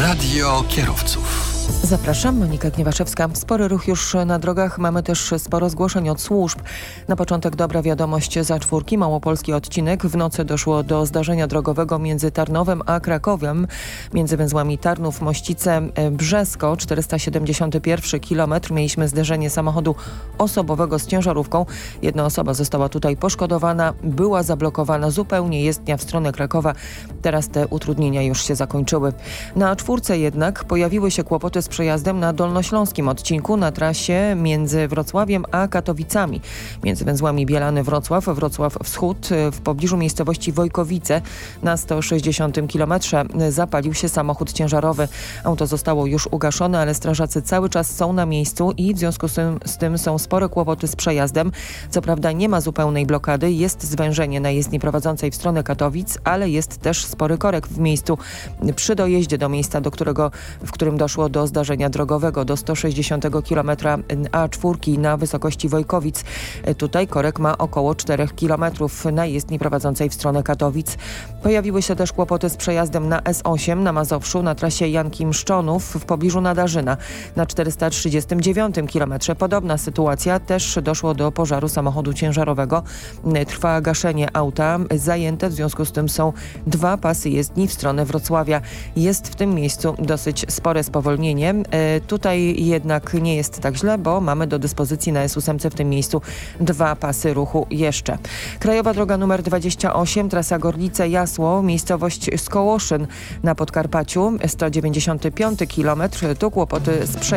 Radio kierowców. Zapraszam, Monika Gniewaszewska. Spory ruch już na drogach, mamy też sporo zgłoszeń od służb. Na początek dobra wiadomość za czwórki, małopolski odcinek. W nocy doszło do zdarzenia drogowego między Tarnowem a Krakowem, między węzłami Tarnów, Mościce, Brzesko, 471 km. Mieliśmy zderzenie samochodu osobowego z ciężarówką. Jedna osoba została tutaj poszkodowana, była zablokowana zupełnie jezdnia w stronę Krakowa. Teraz te utrudnienia już się zakończyły. Na czwórce jednak pojawiły się kłopoty z przejazdem na dolnośląskim odcinku na trasie między Wrocławiem a Katowicami. Między węzłami Bielany-Wrocław, Wrocław Wschód w pobliżu miejscowości Wojkowice na 160 km zapalił się samochód ciężarowy. Auto zostało już ugaszone, ale strażacy cały czas są na miejscu i w związku z tym, z tym są spore kłopoty z przejazdem. Co prawda nie ma zupełnej blokady, jest zwężenie na jezdni prowadzącej w stronę Katowic, ale jest też spory korek w miejscu przy dojeździe do miejsca, do którego, w którym doszło do zdarzenia drogowego do 160 km A4 na wysokości Wojkowic. Tutaj korek ma około 4 km na jezdni prowadzącej w stronę Katowic. Pojawiły się też kłopoty z przejazdem na S8 na Mazowszu na trasie Janki-Mszczonów w pobliżu Nadarzyna na 439 km. Podobna sytuacja też doszło do pożaru samochodu ciężarowego. Trwa gaszenie auta. Zajęte w związku z tym są dwa pasy jezdni w stronę Wrocławia. Jest w tym miejscu dosyć spore spowolnienie. E, tutaj jednak nie jest tak źle, bo mamy do dyspozycji na S8 w tym miejscu dwa pasy ruchu jeszcze. Krajowa droga numer 28, trasa Gorlice-Jasło, miejscowość Skołoszyn na Podkarpaciu, 195 km. Tu kłopoty z